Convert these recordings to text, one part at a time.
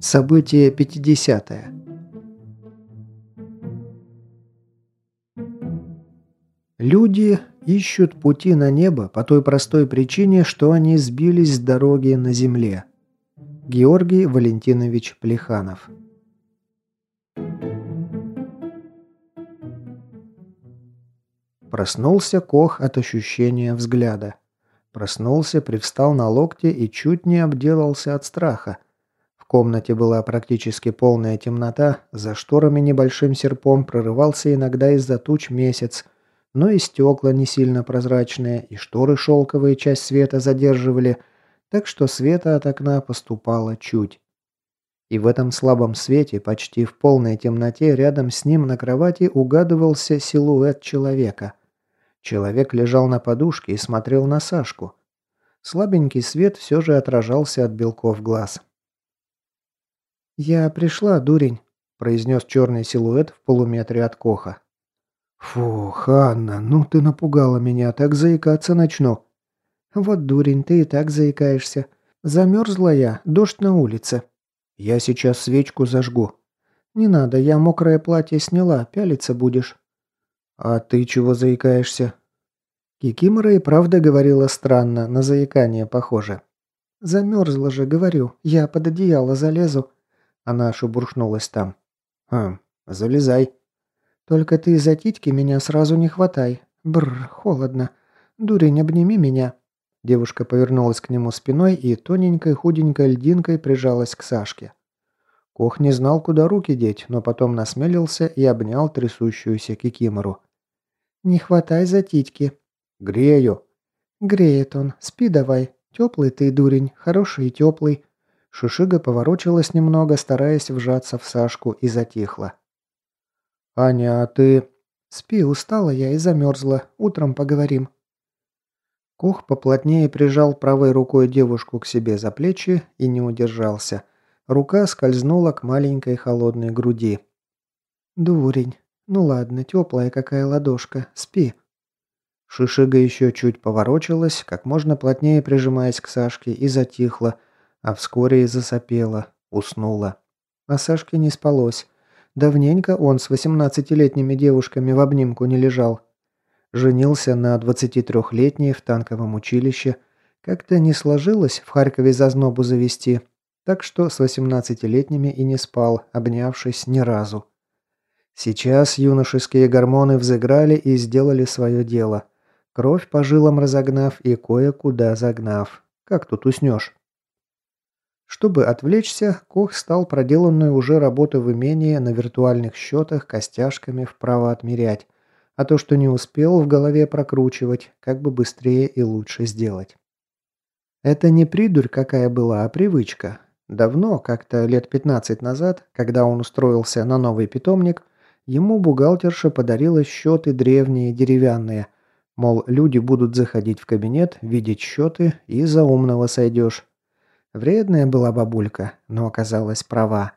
Событие 50 -е. Люди ищут пути на небо по той простой причине, что они сбились с дороги на земле. Георгий Валентинович Плеханов Проснулся Кох от ощущения взгляда. Проснулся, привстал на локте и чуть не обделался от страха – комнате была практически полная темнота, за шторами небольшим серпом прорывался иногда из-за туч месяц, но и стекла не сильно прозрачные, и шторы шелковые часть света задерживали, так что света от окна поступало чуть. И в этом слабом свете, почти в полной темноте, рядом с ним на кровати угадывался силуэт человека. Человек лежал на подушке и смотрел на Сашку. Слабенький свет все же отражался от белков глаз. «Я пришла, дурень», – произнес черный силуэт в полуметре от Коха. «Фу, Ханна, ну ты напугала меня, так заикаться начну». «Вот дурень, ты и так заикаешься. Замерзла я, дождь на улице». «Я сейчас свечку зажгу». «Не надо, я мокрое платье сняла, пялиться будешь». «А ты чего заикаешься?» Кикимора и правда говорила странно, на заикание похоже. «Замерзла же, говорю, я под одеяло залезу». Она шебуршнулась там. «Хм, залезай». «Только ты за титьки меня сразу не хватай. Бррр, холодно. Дурень, обними меня». Девушка повернулась к нему спиной и тоненькой худенькой льдинкой прижалась к Сашке. Кох не знал, куда руки деть, но потом насмелился и обнял трясущуюся кикимору. «Не хватай за титьки». «Грею». «Греет он. Спи давай. Теплый ты, дурень. Хороший и теплый. Шишига поворочилась немного, стараясь вжаться в Сашку, и затихла. «Аня, а ты...» «Спи, устала я и замерзла. Утром поговорим». Кох поплотнее прижал правой рукой девушку к себе за плечи и не удержался. Рука скользнула к маленькой холодной груди. «Дурень. Ну ладно, теплая какая ладошка. Спи». Шишига еще чуть поворочилась, как можно плотнее прижимаясь к Сашке, и затихла, а вскоре и засопела, уснула. А Сашке не спалось. Давненько он с 18-летними девушками в обнимку не лежал. Женился на 23-летней в танковом училище. Как-то не сложилось в Харькове зазнобу завести, так что с 18-летними и не спал, обнявшись ни разу. Сейчас юношеские гормоны взыграли и сделали свое дело. Кровь по жилам разогнав и кое-куда загнав. Как тут уснешь? Чтобы отвлечься, Кох стал проделанную уже работу в имении на виртуальных счетах костяшками вправо отмерять, а то, что не успел в голове прокручивать, как бы быстрее и лучше сделать. Это не придурь какая была, а привычка. Давно, как-то лет 15 назад, когда он устроился на новый питомник, ему бухгалтерша подарила счеты древние, деревянные. Мол, люди будут заходить в кабинет, видеть счеты и за умного сойдешь. Вредная была бабулька, но оказалась права.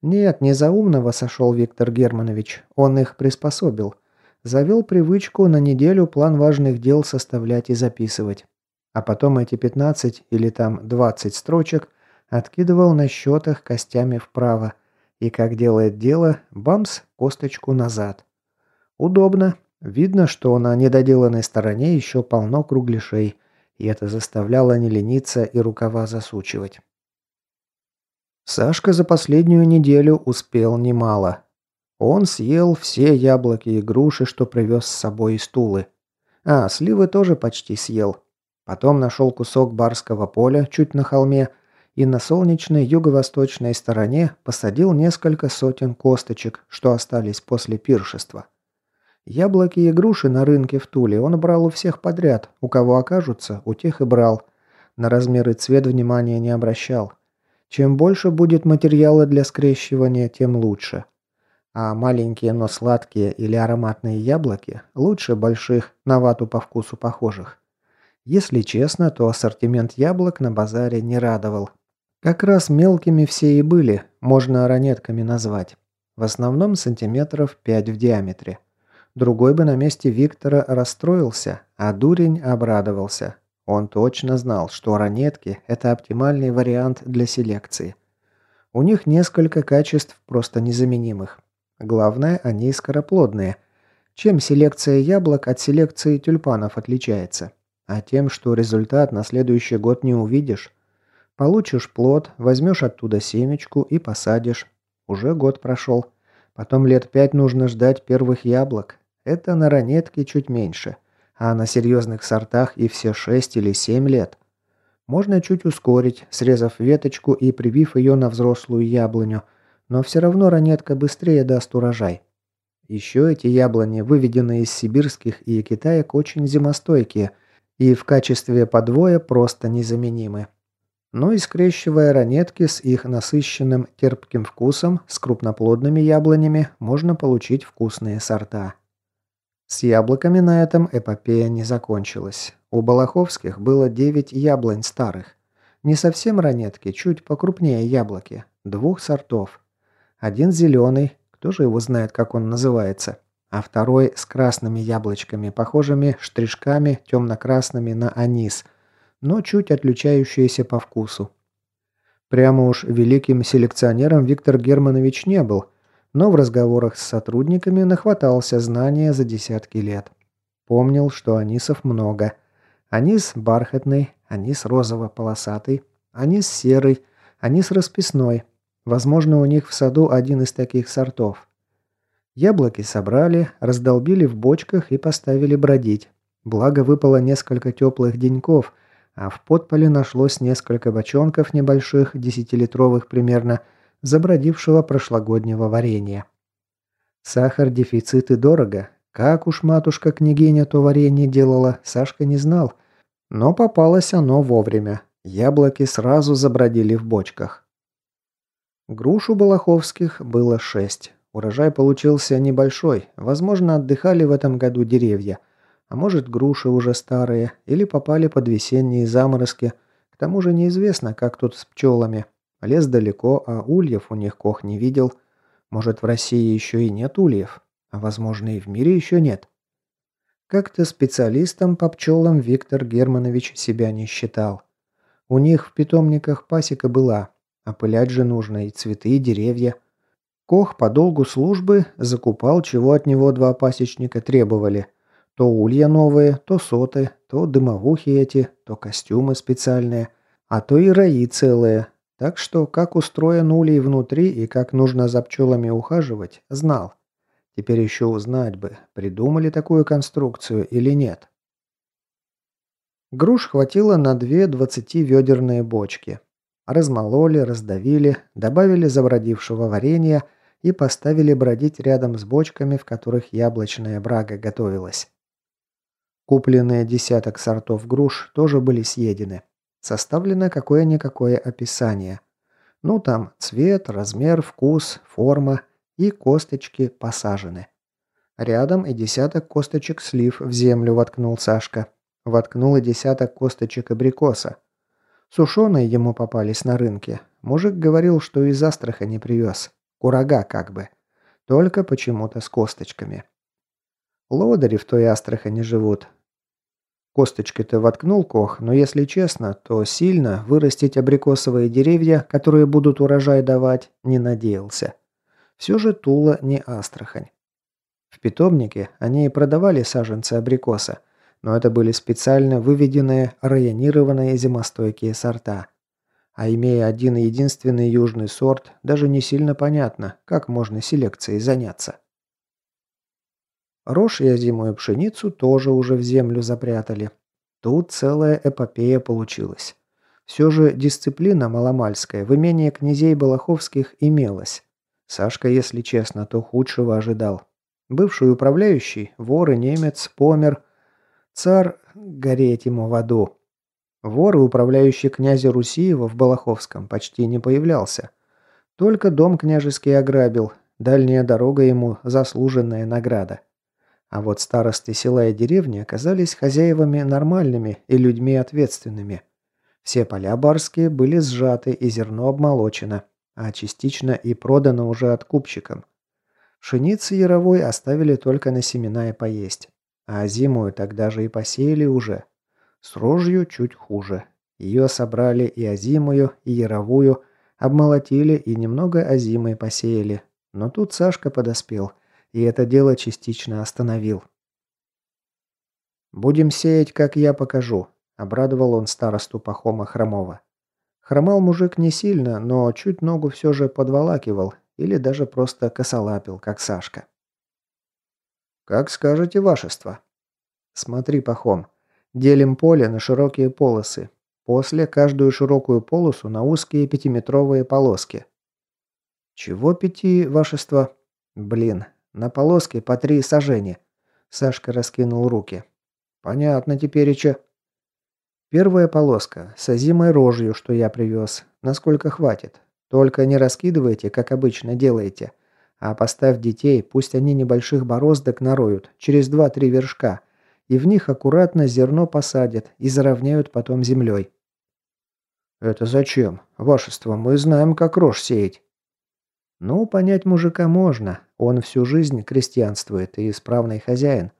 Нет, не за умного сошел Виктор Германович, он их приспособил. Завел привычку на неделю план важных дел составлять и записывать. А потом эти 15 или там 20 строчек откидывал на счетах костями вправо. И как делает дело, бамс, косточку назад. Удобно. Видно, что на недоделанной стороне еще полно кругляшей и это заставляло не лениться и рукава засучивать. Сашка за последнюю неделю успел немало. Он съел все яблоки и груши, что привез с собой из Тулы. А, сливы тоже почти съел. Потом нашел кусок барского поля чуть на холме и на солнечной юго-восточной стороне посадил несколько сотен косточек, что остались после пиршества. Яблоки и груши на рынке в Туле он брал у всех подряд. У кого окажутся, у тех и брал. На размер и цвет внимания не обращал. Чем больше будет материала для скрещивания, тем лучше. А маленькие, но сладкие или ароматные яблоки лучше больших, на вату по вкусу похожих. Если честно, то ассортимент яблок на базаре не радовал. Как раз мелкими все и были, можно ранетками назвать. В основном сантиметров 5 в диаметре. Другой бы на месте Виктора расстроился, а дурень обрадовался. Он точно знал, что ранетки – это оптимальный вариант для селекции. У них несколько качеств просто незаменимых. Главное, они скороплодные. Чем селекция яблок от селекции тюльпанов отличается? А тем, что результат на следующий год не увидишь. Получишь плод, возьмешь оттуда семечку и посадишь. Уже год прошел. Потом лет пять нужно ждать первых яблок. Это на ранетке чуть меньше. А на серьезных сортах и все шесть или семь лет. Можно чуть ускорить, срезав веточку и прибив ее на взрослую яблоню, но все равно ранетка быстрее даст урожай. Еще эти яблони, выведенные из сибирских и китаек, очень зимостойкие и в качестве подвоя просто незаменимы. Но и скрещивая ранетки с их насыщенным терпким вкусом, с крупноплодными яблонями, можно получить вкусные сорта. С яблоками на этом эпопея не закончилась. У Балаховских было 9 яблонь старых. Не совсем ранетки, чуть покрупнее яблоки. Двух сортов. Один зеленый, кто же его знает, как он называется. А второй с красными яблочками, похожими штришками темно-красными на анис, но чуть отличающиеся по вкусу. Прямо уж великим селекционером Виктор Германович не был, но в разговорах с сотрудниками нахватался знания за десятки лет. Помнил, что анисов много – Анис бархатный, анис розово-полосатый, анис серый, анис расписной. Возможно, у них в саду один из таких сортов. Яблоки собрали, раздолбили в бочках и поставили бродить. Благо выпало несколько теплых деньков, а в подполе нашлось несколько бочонков небольших, десятилитровых примерно, забродившего прошлогоднего варенья. Сахар, дефицит и дорого. Как уж матушка-княгиня то варенье делала, Сашка не знал, но попалось оно вовремя. Яблоки сразу забродили в бочках. Груш у Балаховских было шесть. Урожай получился небольшой. Возможно, отдыхали в этом году деревья. А может, груши уже старые или попали под весенние заморозки. К тому же неизвестно, как тут с пчелами. Лес далеко, а ульев у них Кох не видел. Может, в России еще и нет ульев. А возможно, и в мире еще нет. Как-то специалистом по пчелам Виктор Германович себя не считал. У них в питомниках пасека была, а пылять же нужно и цветы, и деревья. Кох по долгу службы закупал, чего от него два пасечника требовали. То улья новые, то соты, то дымовухи эти, то костюмы специальные, а то и раи целые. Так что, как устроен улей внутри и как нужно за пчелами ухаживать, знал. Теперь еще узнать бы, придумали такую конструкцию или нет. Груш хватило на две двадцативедерные бочки. Размололи, раздавили, добавили забродившего варенья и поставили бродить рядом с бочками, в которых яблочная брага готовилась. Купленные десяток сортов груш тоже были съедены. Составлено какое-никакое описание. Ну там цвет, размер, вкус, форма – и косточки посажены. Рядом и десяток косточек слив в землю воткнул Сашка. Воткнул и десяток косточек абрикоса. Сушеные ему попались на рынке. Мужик говорил, что из Астрахани привез. Курага как бы. Только почему-то с косточками. Лодыри в той Астрахани живут. Косточки-то воткнул Кох, но если честно, то сильно вырастить абрикосовые деревья, которые будут урожай давать, не надеялся. Все же Тула не Астрахань. В питомнике они и продавали саженцы абрикоса, но это были специально выведенные, районированные зимостойкие сорта. А имея один единственный южный сорт, даже не сильно понятно, как можно селекцией заняться. Рожь и озимую пшеницу тоже уже в землю запрятали. Тут целая эпопея получилась. Все же дисциплина маломальская в имении князей Балаховских имелась. Сашка, если честно, то худшего ожидал. Бывший управляющий, вор и немец, помер. Царь, гореть ему в аду. Вор и управляющий князя Русиева в Балаховском почти не появлялся. Только дом княжеский ограбил, дальняя дорога ему заслуженная награда. А вот старосты села и деревни оказались хозяевами нормальными и людьми ответственными. Все поля барские были сжаты и зерно обмолочено а частично и продано уже откупщикам. Пшеницы яровой оставили только на семена и поесть. А зимую тогда же и посеяли уже. С рожью чуть хуже. Ее собрали и озимую, и яровую, обмолотили и немного озимой посеяли. Но тут Сашка подоспел, и это дело частично остановил. «Будем сеять, как я покажу», – обрадовал он старосту Пахома Хромова. Хромал мужик не сильно, но чуть ногу все же подволакивал или даже просто косолапил, как Сашка. «Как скажете, вашество». «Смотри, Пахом, делим поле на широкие полосы. После каждую широкую полосу на узкие пятиметровые полоски». «Чего пяти, вашество?» «Блин, на полоске по три сажени». Сашка раскинул руки. «Понятно теперь, и Первая полоска с озимой рожью, что я привез. Насколько хватит. Только не раскидывайте, как обычно делаете. А поставь детей, пусть они небольших бороздок нароют, через два-три вершка. И в них аккуратно зерно посадят и заровняют потом землей. «Это зачем? Вашество, мы знаем, как рожь сеять». «Ну, понять мужика можно. Он всю жизнь крестьянствует и исправный хозяин.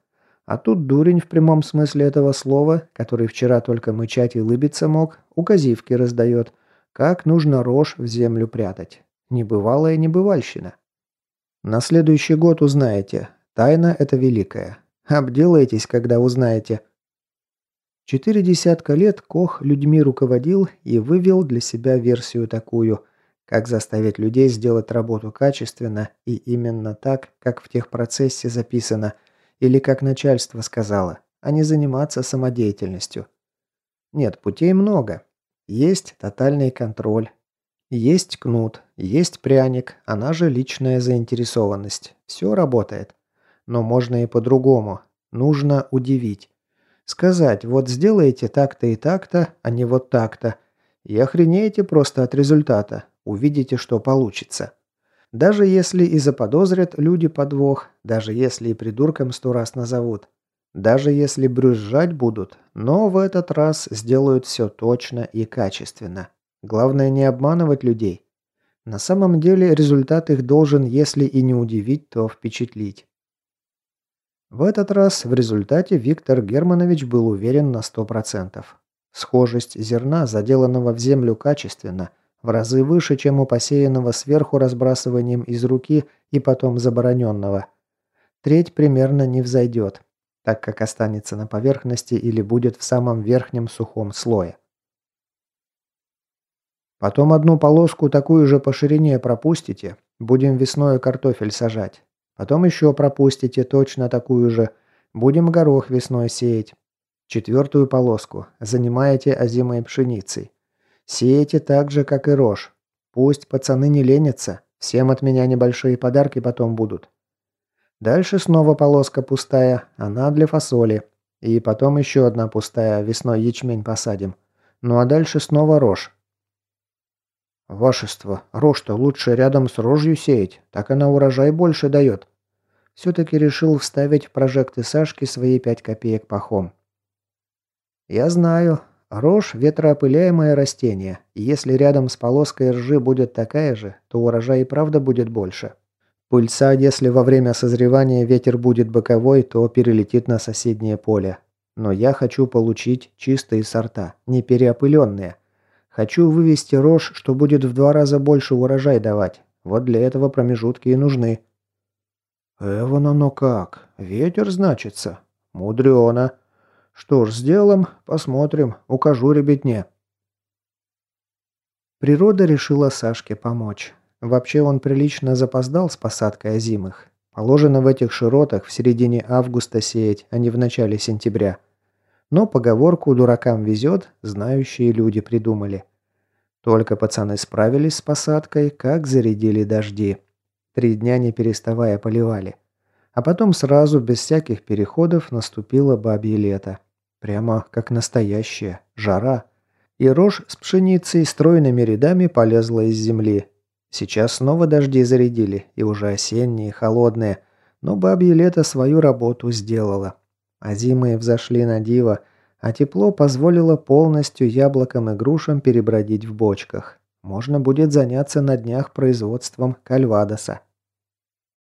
А тут дурень в прямом смысле этого слова, который вчера только мычать и улыбиться мог, указивки раздает, как нужно рожь в землю прятать. Небывалая небывальщина. На следующий год узнаете. Тайна это великая. Обделайтесь, когда узнаете. Четыре десятка лет Кох людьми руководил и вывел для себя версию такую, как заставить людей сделать работу качественно и именно так, как в техпроцессе записано – или как начальство сказало, а не заниматься самодеятельностью. Нет, путей много. Есть тотальный контроль. Есть кнут, есть пряник, она же личная заинтересованность. Все работает. Но можно и по-другому. Нужно удивить. Сказать, вот сделайте так-то и так-то, а не вот так-то. И охренеете просто от результата. Увидите, что получится. Даже если и заподозрят люди подвох, даже если и придурком сто раз назовут, даже если брюзжать будут, но в этот раз сделают все точно и качественно. Главное не обманывать людей. На самом деле результат их должен, если и не удивить, то впечатлить. В этот раз в результате Виктор Германович был уверен на 100%. Схожесть зерна, заделанного в землю качественно – в разы выше, чем у посеянного сверху разбрасыванием из руки и потом забороненного. Треть примерно не взойдет, так как останется на поверхности или будет в самом верхнем сухом слое. Потом одну полоску такую же по ширине пропустите, будем весной картофель сажать. Потом еще пропустите точно такую же, будем горох весной сеять. Четвертую полоску занимаете озимой пшеницей. Сеете так же, как и рожь. Пусть пацаны не ленятся. Всем от меня небольшие подарки потом будут. Дальше снова полоска пустая, она для фасоли. И потом еще одна пустая, весной ячмень посадим. Ну а дальше снова рожь. Вашество, рожь-то лучше рядом с рожью сеять, так она урожай больше дает. Все-таки решил вставить в прожекты Сашки свои пять копеек пахом. Я знаю, Рожь – ветроопыляемое растение, и если рядом с полоской ржи будет такая же, то урожай и правда будет больше. Пыльца, если во время созревания ветер будет боковой, то перелетит на соседнее поле. Но я хочу получить чистые сорта, не переопыленные. Хочу вывести рожь, что будет в два раза больше урожай давать. Вот для этого промежутки и нужны. Эван оно как. Ветер, значится. Мудрено. Что ж, сделаем, посмотрим, укажу ребятне. Природа решила Сашке помочь. Вообще он прилично запоздал с посадкой озимых. Положено в этих широтах в середине августа сеять, а не в начале сентября. Но поговорку «дуракам везет» знающие люди придумали. Только пацаны справились с посадкой, как зарядили дожди. Три дня не переставая поливали. А потом сразу, без всяких переходов, наступило бабье лето. Прямо как настоящее. Жара. И рожь с пшеницей стройными рядами полезла из земли. Сейчас снова дожди зарядили, и уже осенние, холодные. Но бабье лето свою работу сделало. А зимы взошли на диво, а тепло позволило полностью яблокам и грушам перебродить в бочках. Можно будет заняться на днях производством кальвадоса.